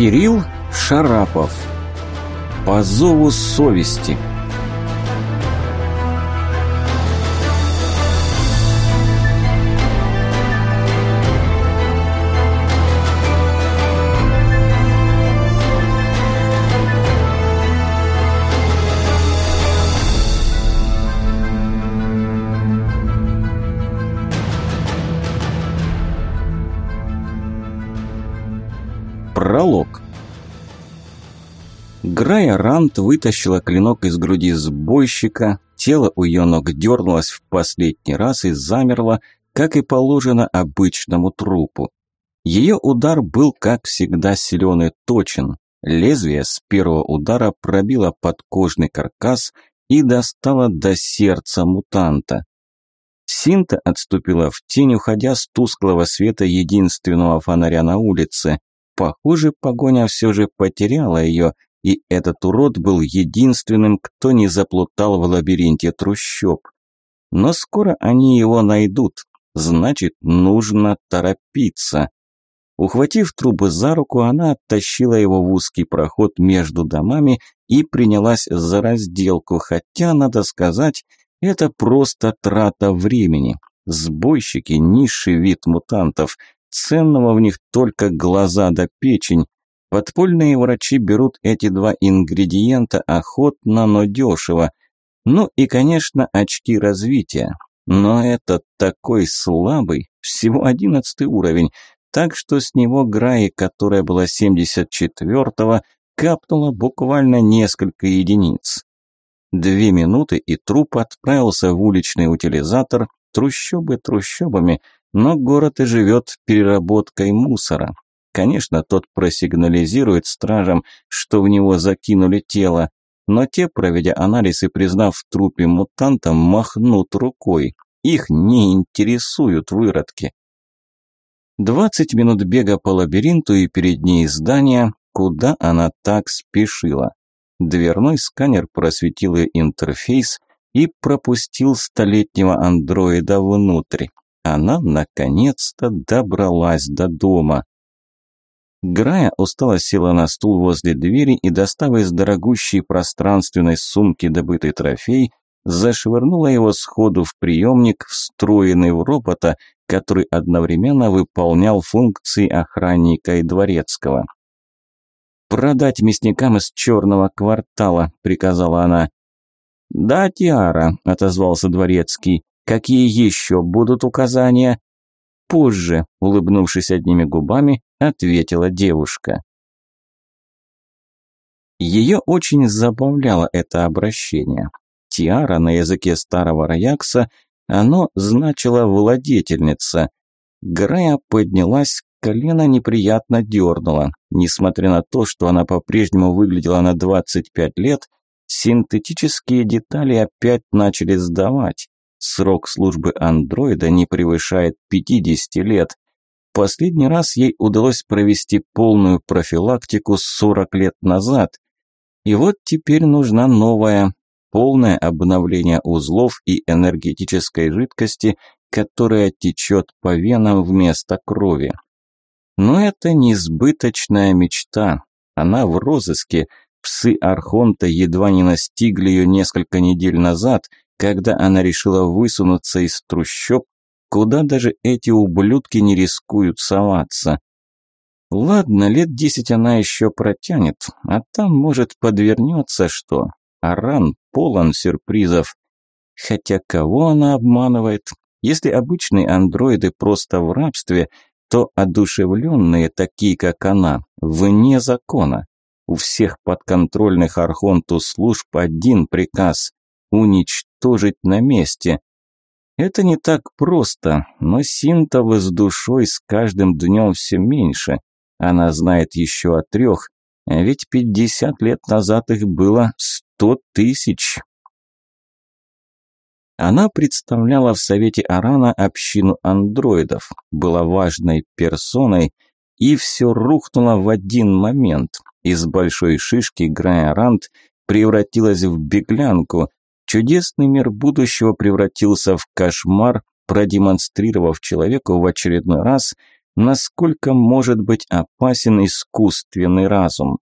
Кирилл Шарапов. По зову совести. Грая Рант вытащила клинок из груди сбойщика, тело у ее ног дернулось в последний раз и замерло, как и положено обычному трупу. Ее удар был, как всегда, силен и точен. Лезвие с первого удара пробило подкожный каркас и достало до сердца мутанта. Синта отступила в тень, уходя с тусклого света единственного фонаря на улице. Похоже, погоня все же потеряла ее, и этот урод был единственным, кто не заплутал в лабиринте трущоб. Но скоро они его найдут, значит, нужно торопиться. Ухватив трубы за руку, она оттащила его в узкий проход между домами и принялась за разделку, хотя, надо сказать, это просто трата времени. Сбойщики – низший вид мутантов – Ценного в них только глаза да печень. Подпольные врачи берут эти два ингредиента охотно, но дешево. Ну и, конечно, очки развития. Но этот такой слабый, всего одиннадцатый уровень, так что с него Граи, которая была 74-го, капнуло буквально несколько единиц. Две минуты, и труп отправился в уличный утилизатор, трущобы трущобами – но город и живет переработкой мусора. Конечно, тот просигнализирует стражам, что в него закинули тело, но те, проведя анализ и признав в трупе мутанта, махнут рукой. Их не интересуют выродки. Двадцать минут бега по лабиринту и перед ней здание, куда она так спешила. Дверной сканер просветил ее интерфейс и пропустил столетнего андроида внутрь она наконец-то добралась до дома. Грая устало села на стул возле двери и, достав из дорогущей пространственной сумки добытый трофей, зашвырнула его сходу в приемник, встроенный в робота, который одновременно выполнял функции охранника и дворецкого. «Продать мясникам из черного квартала», – приказала она. «Да, Тиара», – отозвался дворецкий. Какие еще будут указания? Позже, улыбнувшись одними губами, ответила девушка. Ее очень забавляло это обращение. Тиара на языке старого Раякса, оно значило «владетельница». Грая поднялась, колено неприятно дернуло. Несмотря на то, что она по-прежнему выглядела на 25 лет, синтетические детали опять начали сдавать. Срок службы андроида не превышает 50 лет. Последний раз ей удалось провести полную профилактику 40 лет назад. И вот теперь нужна новая, полное обновление узлов и энергетической жидкости, которая течет по венам вместо крови. Но это несбыточная мечта. Она в розыске. Псы Архонта едва не настигли ее несколько недель назад – когда она решила высунуться из трущоб, куда даже эти ублюдки не рискуют соваться. Ладно, лет десять она еще протянет, а там, может, подвернется что. Аран полон сюрпризов. Хотя кого она обманывает? Если обычные андроиды просто в рабстве, то одушевленные, такие как она, вне закона. У всех подконтрольных Архонту служб один приказ уничтожить на месте. Это не так просто, но Синтова с душой с каждым днем все меньше. Она знает еще о трех, ведь пятьдесят лет назад их было сто тысяч. Она представляла в Совете Арана общину андроидов, была важной персоной, и все рухнуло в один момент. Из большой шишки Грая Рант превратилась в беглянку, Чудесный мир будущего превратился в кошмар, продемонстрировав человеку в очередной раз, насколько может быть опасен искусственный разум.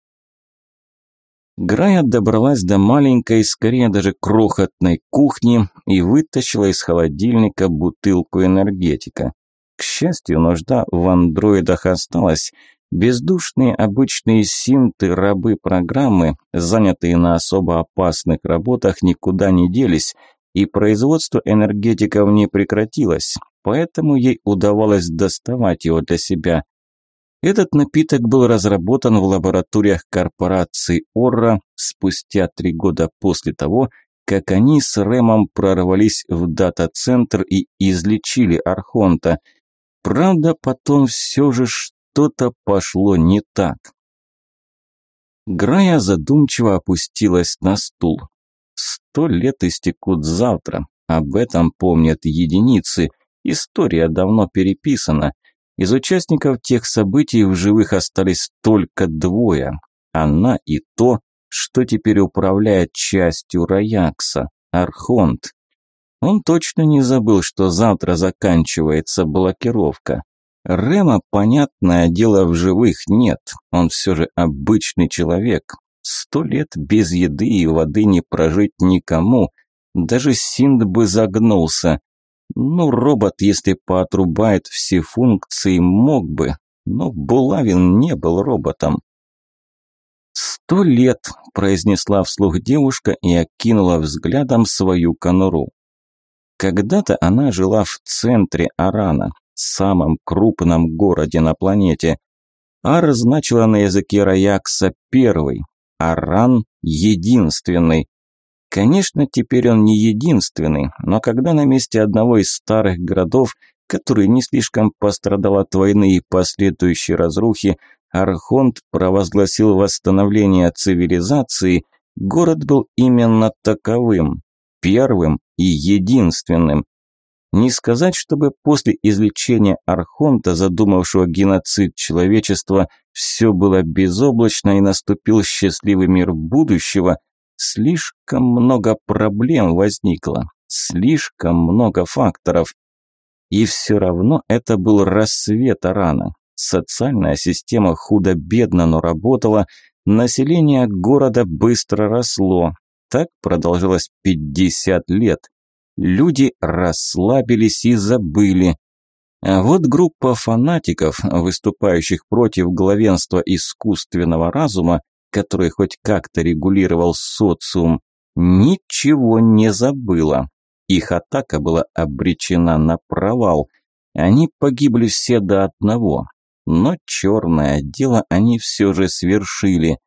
Грая добралась до маленькой, скорее даже крохотной кухни и вытащила из холодильника бутылку энергетика. К счастью, нужда в андроидах осталась. Бездушные обычные синты, рабы программы, занятые на особо опасных работах, никуда не делись, и производство энергетиков не прекратилось, поэтому ей удавалось доставать его для себя. Этот напиток был разработан в лабораториях корпорации Орра спустя три года после того, как они с Рэмом прорвались в дата-центр и излечили Архонта. Правда, потом все же что-то пошло не так. Грая задумчиво опустилась на стул. Сто лет истекут завтра, об этом помнят единицы, история давно переписана. Из участников тех событий в живых остались только двое. Она и то, что теперь управляет частью Раякса, Архонт. Он точно не забыл, что завтра заканчивается блокировка. Рема, понятное дело, в живых нет. Он все же обычный человек. Сто лет без еды и воды не прожить никому. Даже Синд бы загнулся. Ну, робот, если поотрубает все функции, мог бы, но Булавин не был роботом. «Сто лет», – произнесла вслух девушка и окинула взглядом свою конуру. Когда-то она жила в центре Арана, самом крупном городе на планете. Ар значила на языке Раякса «первый», Аран – «единственный», Конечно, теперь он не единственный, но когда на месте одного из старых городов, который не слишком пострадал от войны и последующей разрухи, Архонт провозгласил восстановление цивилизации, город был именно таковым, первым и единственным. Не сказать, чтобы после излечения Архонта, задумавшего геноцид человечества, все было безоблачно и наступил счастливый мир будущего – Слишком много проблем возникло, слишком много факторов. И все равно это был рассвет рано. Социальная система худо-бедно, но работала, население города быстро росло. Так продолжилось 50 лет. Люди расслабились и забыли. А вот группа фанатиков, выступающих против главенства искусственного разума, который хоть как-то регулировал социум, ничего не забыла. Их атака была обречена на провал. Они погибли все до одного. Но черное дело они все же свершили.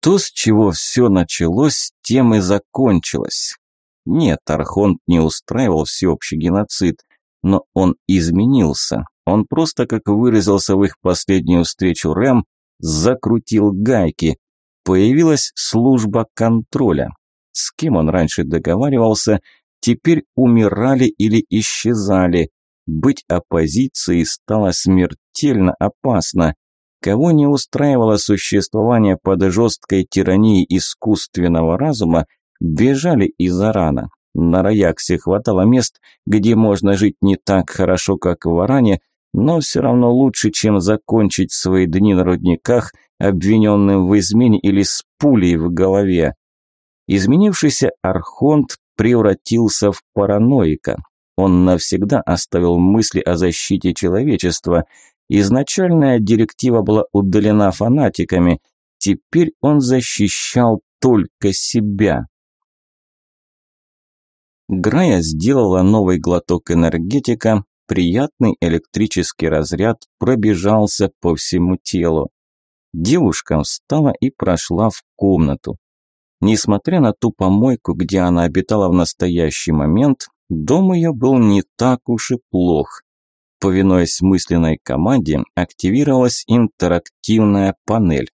То, с чего все началось, тем и закончилось. Нет, Архонт не устраивал всеобщий геноцид, но он изменился. Он просто, как выразился в их последнюю встречу Рэм, закрутил гайки. Появилась служба контроля. С кем он раньше договаривался, теперь умирали или исчезали. Быть оппозицией стало смертельно опасно. Кого не устраивало существование под жесткой тиранией искусственного разума, бежали из Арана. На Раяксе хватало мест, где можно жить не так хорошо, как в Аране, но все равно лучше, чем закончить свои дни на рудниках, обвиненным в измене или с пулей в голове. Изменившийся Архонт превратился в параноика. Он навсегда оставил мысли о защите человечества. Изначальная директива была удалена фанатиками. Теперь он защищал только себя. Грая сделала новый глоток энергетика, Приятный электрический разряд пробежался по всему телу. Девушка встала и прошла в комнату. Несмотря на ту помойку, где она обитала в настоящий момент, дом ее был не так уж и плох. Повинуясь мысленной команде, активировалась интерактивная панель.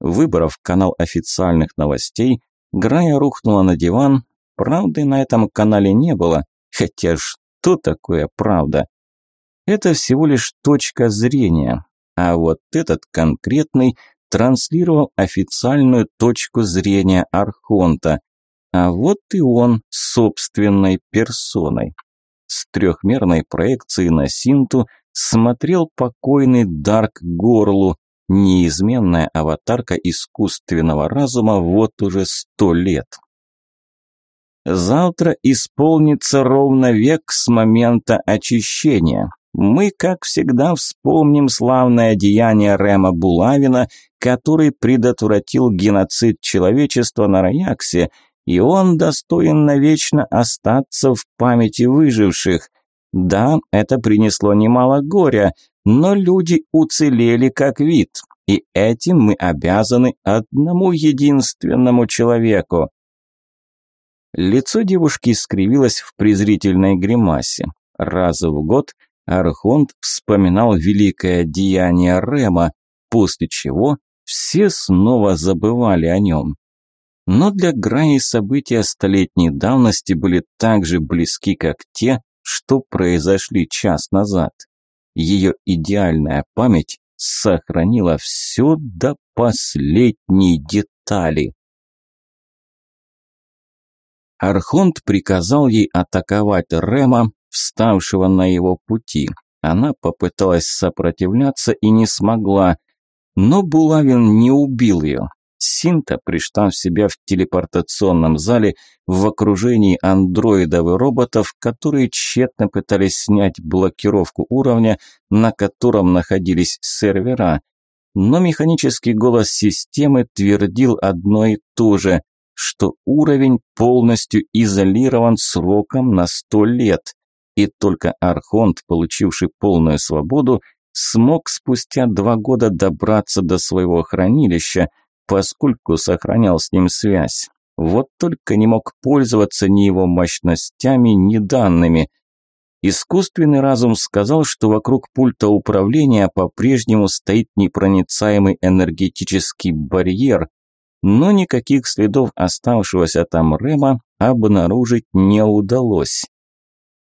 Выбрав канал официальных новостей, Грая рухнула на диван. Правды на этом канале не было, хотя что такое правда? Это всего лишь точка зрения, а вот этот конкретный транслировал официальную точку зрения Архонта, а вот и он собственной персоной. с трехмерной проекцией на Синту смотрел покойный Дарк Горлу, неизменная аватарка искусственного разума вот уже сто лет. Завтра исполнится ровно век с момента очищения. Мы, как всегда, вспомним славное деяние Рема Булавина, который предотвратил геноцид человечества на Раяксе, и он достоин навечно остаться в памяти выживших. Да, это принесло немало горя, но люди уцелели как вид, и этим мы обязаны одному единственному человеку. Лицо девушки скривилось в презрительной гримасе. Раз в год Архонт вспоминал великое деяние Рема, после чего все снова забывали о нем. Но для Граи события столетней давности были так же близки, как те, что произошли час назад. Ее идеальная память сохранила все до последней детали. Архонт приказал ей атаковать Рема, вставшего на его пути. Она попыталась сопротивляться и не смогла, но Булавин не убил ее. Синта пришла в себя в телепортационном зале в окружении андроидов и роботов, которые тщетно пытались снять блокировку уровня, на котором находились сервера. Но механический голос системы твердил одно и то же, что уровень полностью изолирован сроком на сто лет, и только Архонт, получивший полную свободу, смог спустя два года добраться до своего хранилища – поскольку сохранял с ним связь. Вот только не мог пользоваться ни его мощностями, ни данными. Искусственный разум сказал, что вокруг пульта управления по-прежнему стоит непроницаемый энергетический барьер, но никаких следов оставшегося там Рема обнаружить не удалось.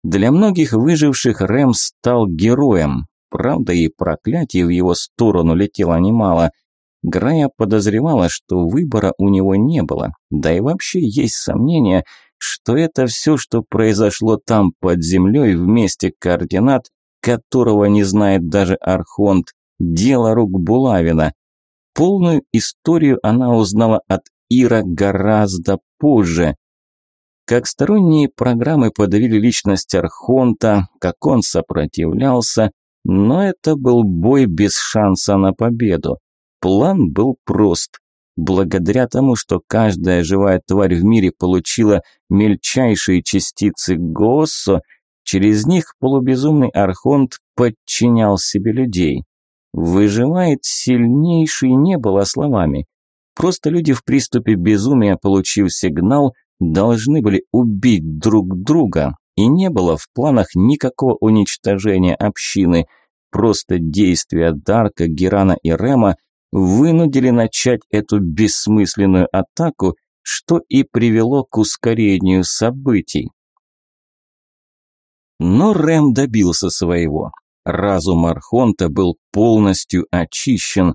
Для многих выживших Рэм стал героем, правда и проклятий в его сторону летело немало – Грая подозревала, что выбора у него не было, да и вообще есть сомнение, что это все, что произошло там под землей вместе координат, которого не знает даже Архонт, дело рук Булавина. Полную историю она узнала от Ира гораздо позже. Как сторонние программы подавили личность Архонта, как он сопротивлялся, но это был бой без шанса на победу. План был прост. Благодаря тому, что каждая живая тварь в мире получила мельчайшие частицы Госсо, через них полубезумный Архонт подчинял себе людей. «Выживает сильнейший» не было словами. Просто люди в приступе безумия, получив сигнал, должны были убить друг друга, и не было в планах никакого уничтожения общины. Просто действия Дарка, Герана и Рема вынудили начать эту бессмысленную атаку, что и привело к ускорению событий. Но Рэм добился своего. Разум Архонта был полностью очищен.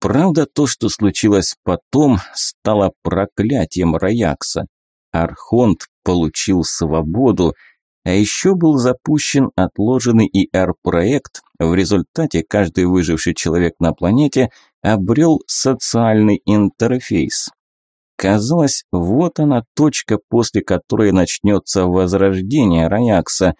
Правда, то, что случилось потом, стало проклятием Раякса. Архонт получил свободу, а еще был запущен отложенный ИР-проект, в результате каждый выживший человек на планете обрел социальный интерфейс. Казалось, вот она точка, после которой начнется возрождение Раякса.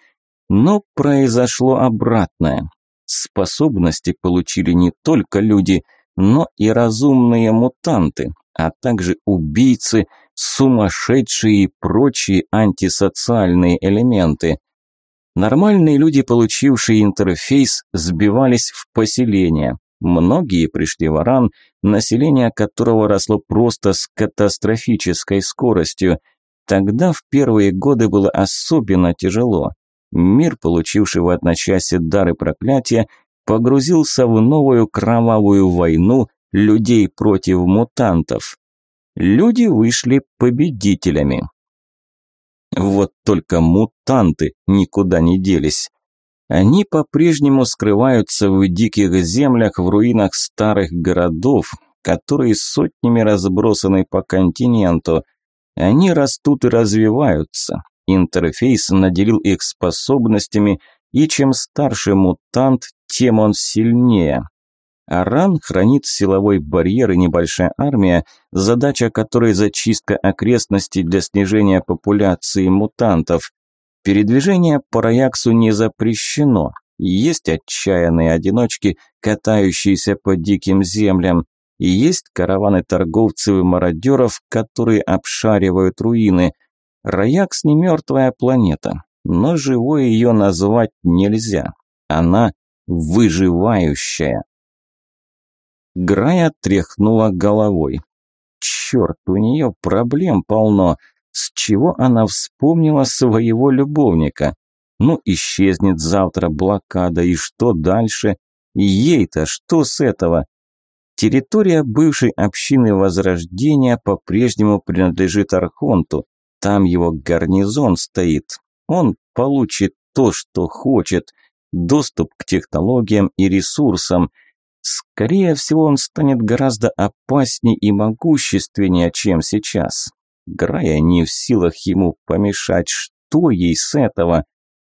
Но произошло обратное. Способности получили не только люди, но и разумные мутанты, а также убийцы, сумасшедшие и прочие антисоциальные элементы. Нормальные люди, получившие интерфейс, сбивались в поселения. Многие пришли в Аран, население которого росло просто с катастрофической скоростью. Тогда в первые годы было особенно тяжело. Мир, получивший в одночасье дары проклятия, погрузился в новую кровавую войну людей против мутантов. Люди вышли победителями. Вот только мутанты никуда не делись. Они по-прежнему скрываются в диких землях, в руинах старых городов, которые сотнями разбросаны по континенту. Они растут и развиваются. Интерфейс наделил их способностями, и чем старше мутант, тем он сильнее. Аран хранит силовой барьер и небольшая армия, задача которой зачистка окрестностей для снижения популяции мутантов. Передвижение по Раяксу не запрещено. Есть отчаянные одиночки, катающиеся по диким землям. И есть караваны торговцев и мародеров, которые обшаривают руины. Раякс не мертвая планета, но живой ее назвать нельзя. Она выживающая. Грая тряхнула головой. Черт, у нее проблем полно. С чего она вспомнила своего любовника? Ну, исчезнет завтра блокада, и что дальше? Ей-то что с этого? Территория бывшей общины Возрождения по-прежнему принадлежит Архонту. Там его гарнизон стоит. Он получит то, что хочет. Доступ к технологиям и ресурсам – Скорее всего, он станет гораздо опаснее и могущественнее, чем сейчас. Грая не в силах ему помешать, что ей с этого?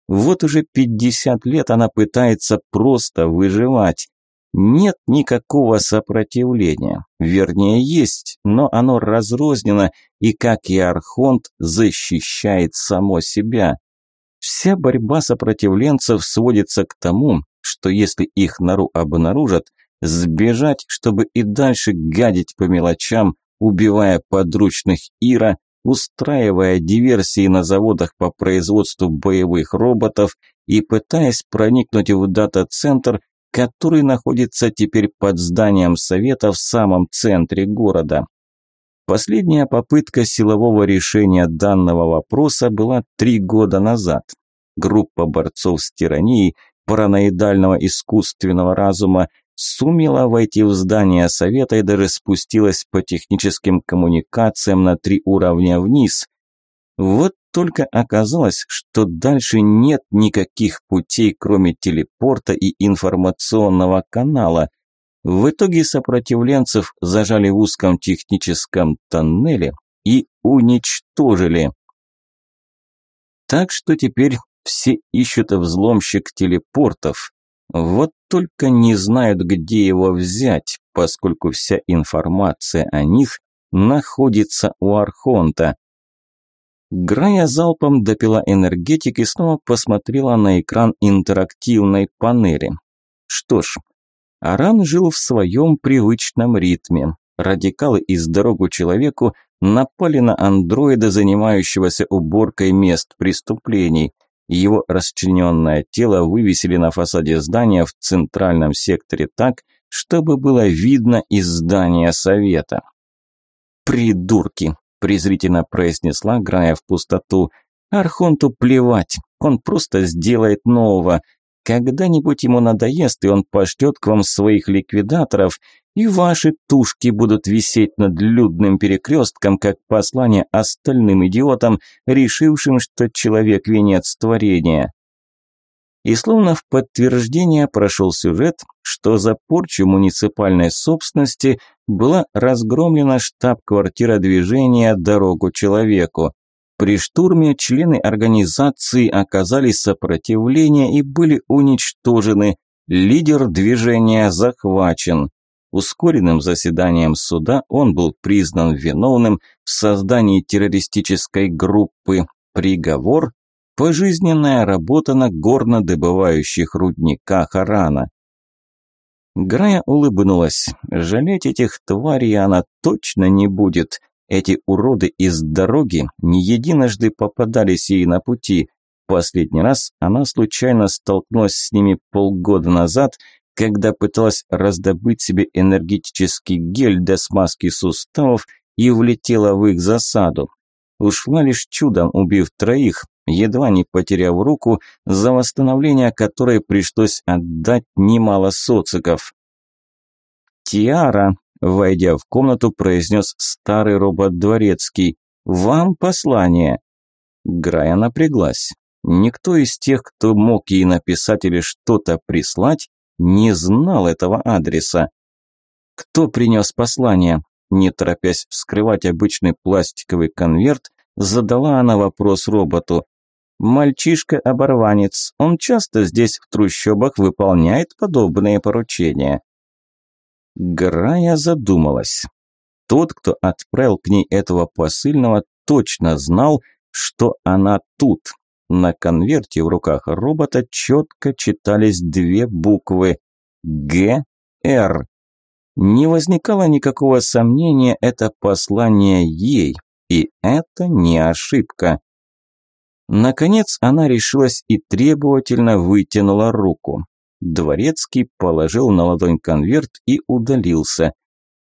Вот уже 50 лет она пытается просто выживать. Нет никакого сопротивления. Вернее, есть, но оно разрознено и, как и Архонт, защищает само себя. Вся борьба сопротивленцев сводится к тому, что если их нору обнаружат, Сбежать, чтобы и дальше гадить по мелочам, убивая подручных Ира, устраивая диверсии на заводах по производству боевых роботов и пытаясь проникнуть в дата-центр, который находится теперь под зданием Совета в самом центре города. Последняя попытка силового решения данного вопроса была три года назад. Группа борцов с тиранией, параноидального искусственного разума сумела войти в здание совета и даже спустилась по техническим коммуникациям на три уровня вниз. Вот только оказалось, что дальше нет никаких путей, кроме телепорта и информационного канала. В итоге сопротивленцев зажали в узком техническом тоннеле и уничтожили. Так что теперь все ищут взломщик телепортов. Вот только не знают, где его взять, поскольку вся информация о них находится у Архонта. Грая залпом допила энергетик и снова посмотрела на экран интерактивной панели. Что ж, Аран жил в своем привычном ритме. Радикалы из дорогу человеку напали на андроида, занимающегося уборкой мест преступлений – его расчлененное тело вывесили на фасаде здания в центральном секторе так, чтобы было видно из здания совета. «Придурки!» – презрительно произнесла, грая в пустоту. «Архонту плевать, он просто сделает нового. Когда-нибудь ему надоест, и он пошлет к вам своих ликвидаторов, и ваши тушки будут висеть над людным перекрестком, как послание остальным идиотам, решившим, что человек – венец творения. И словно в подтверждение прошел сюжет, что за порчу муниципальной собственности была разгромлена штаб-квартира движения «Дорогу человеку». При штурме члены организации оказали сопротивление и были уничтожены. Лидер движения захвачен. Ускоренным заседанием суда он был признан виновным в создании террористической группы. Приговор – пожизненная работа на горнодобывающих рудниках Арана. Грая улыбнулась. Жалеть этих тварей она точно не будет. Эти уроды из дороги не единожды попадались ей на пути. Последний раз она случайно столкнулась с ними полгода назад – когда пыталась раздобыть себе энергетический гель для смазки суставов и влетела в их засаду. Ушла лишь чудом, убив троих, едва не потеряв руку, за восстановление которой пришлось отдать немало социков. «Тиара», – войдя в комнату, произнес старый робот Дворецкий, – «вам послание». Грая напряглась. Никто из тех, кто мог ей написать или что-то прислать, не знал этого адреса. Кто принес послание? Не торопясь вскрывать обычный пластиковый конверт, Задала она вопрос роботу. Мальчишка-оборванец, он часто здесь в трущобах выполняет подобные поручения. Грая задумалась. Тот, кто отправил к ней этого посыльного, точно знал, что она тут. На конверте в руках робота четко читались две буквы «Г», «Р». Не возникало никакого сомнения, это послание ей, и это не ошибка. Наконец она решилась и требовательно вытянула руку. Дворецкий положил на ладонь конверт и удалился.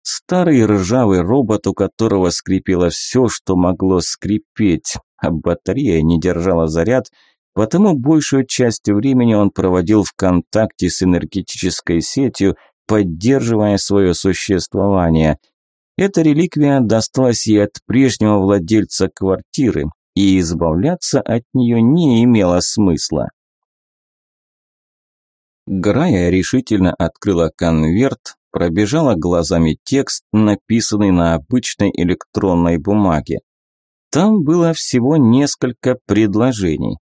Старый ржавый робот, у которого скрипело все, что могло скрипеть, а батарея не держала заряд, потому большую часть времени он проводил в контакте с энергетической сетью, поддерживая свое существование. Эта реликвия досталась ей от прежнего владельца квартиры, и избавляться от нее не имело смысла. Грая решительно открыла конверт, пробежала глазами текст, написанный на обычной электронной бумаге. Там было всего несколько предложений.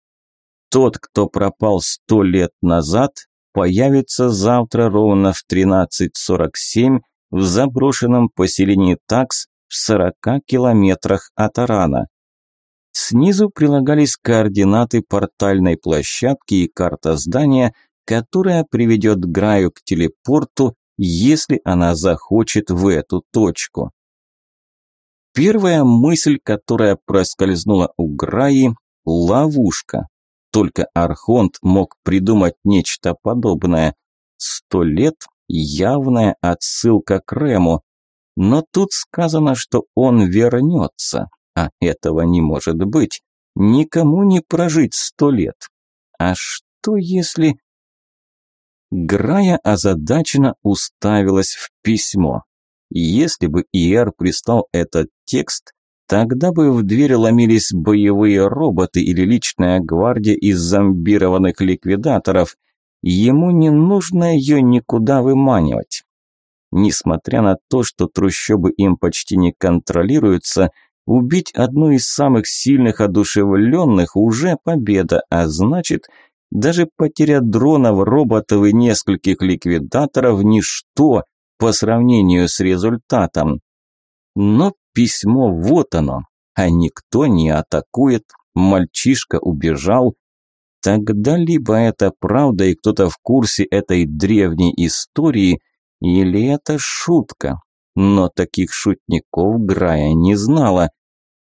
Тот, кто пропал сто лет назад, появится завтра ровно в 13.47 в заброшенном поселении Такс в 40 километрах от Арана. Снизу прилагались координаты портальной площадки и карта здания, которая приведет Граю к телепорту, если она захочет в эту точку. Первая мысль, которая проскользнула у Граи – ловушка. Только Архонт мог придумать нечто подобное. Сто лет – явная отсылка к Рему. Но тут сказано, что он вернется, а этого не может быть. Никому не прожить сто лет. А что если... Грая озадаченно уставилась в письмо. Если бы ИР пристал этот текст, тогда бы в дверь ломились боевые роботы или личная гвардия из зомбированных ликвидаторов. Ему не нужно ее никуда выманивать. Несмотря на то, что трущобы им почти не контролируются, убить одну из самых сильных одушевленных уже победа, а значит, даже потеря дронов, роботов и нескольких ликвидаторов – ничто по сравнению с результатом. Но письмо вот оно, а никто не атакует, мальчишка убежал. Тогда либо это правда и кто-то в курсе этой древней истории, или это шутка. Но таких шутников Грая не знала.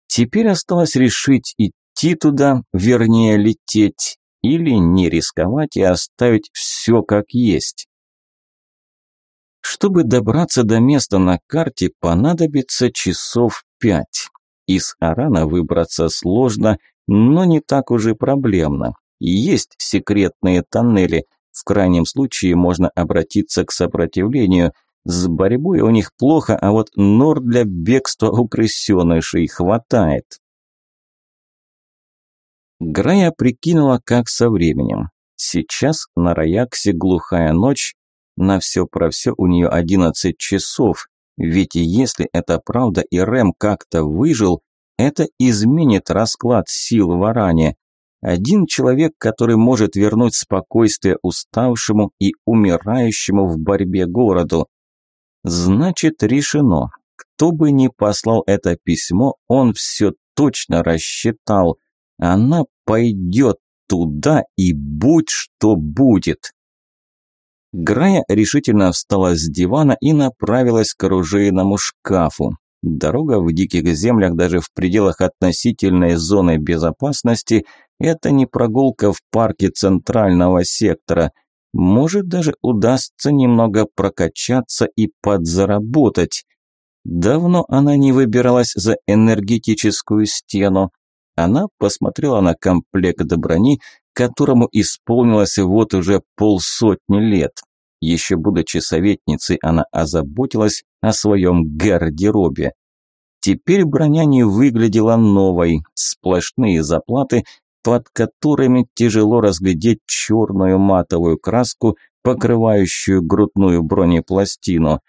Теперь осталось решить, идти туда, вернее лететь, или не рисковать и оставить все как есть. Чтобы добраться до места на карте, понадобится часов пять. Из Арана выбраться сложно, но не так уж и проблемно. Есть секретные тоннели. В крайнем случае можно обратиться к сопротивлению. С борьбой у них плохо, а вот нор для бегства у крысенышей хватает. Грая прикинула, как со временем. Сейчас на Раяксе глухая ночь, на все про все у нее 11 часов, ведь если это правда и Рэм как-то выжил, это изменит расклад сил в Аране. Один человек, который может вернуть спокойствие уставшему и умирающему в борьбе городу. Значит, решено. Кто бы ни послал это письмо, он все точно рассчитал. Она пойдет туда и будь что будет. Грая решительно встала с дивана и направилась к оружейному шкафу. Дорога в диких землях даже в пределах относительной зоны безопасности – это не прогулка в парке центрального сектора. Может даже удастся немного прокачаться и подзаработать. Давно она не выбиралась за энергетическую стену. Она посмотрела на комплект брони, которому исполнилось вот уже полсотни лет. Еще будучи советницей, она озаботилась о своем гардеробе. Теперь броня не выглядела новой, сплошные заплаты, под которыми тяжело разглядеть черную матовую краску, покрывающую грудную бронепластину.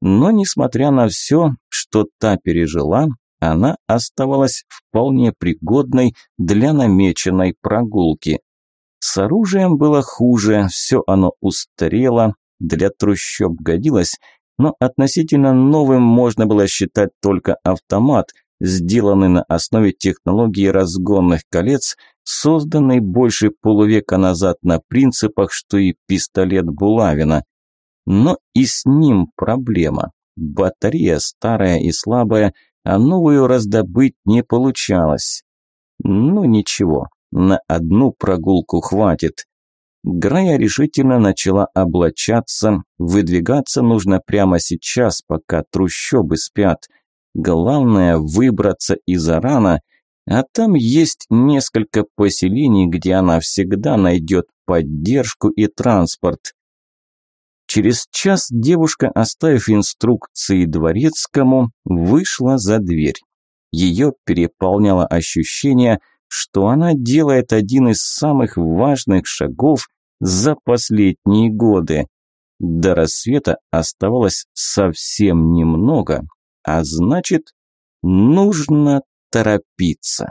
Но, несмотря на все, что та пережила, она оставалась вполне пригодной для намеченной прогулки. С оружием было хуже, все оно устарело, для трущоб годилось, но относительно новым можно было считать только автомат, сделанный на основе технологии разгонных колец, созданный больше полувека назад на принципах, что и пистолет Булавина. Но и с ним проблема. Батарея старая и слабая, а новую раздобыть не получалось. Ну ничего, на одну прогулку хватит. Грая решительно начала облачаться, выдвигаться нужно прямо сейчас, пока трущобы спят. Главное выбраться из Арана, а там есть несколько поселений, где она всегда найдет поддержку и транспорт. Через час девушка, оставив инструкции дворецкому, вышла за дверь. Ее переполняло ощущение, что она делает один из самых важных шагов за последние годы. До рассвета оставалось совсем немного, а значит, нужно торопиться.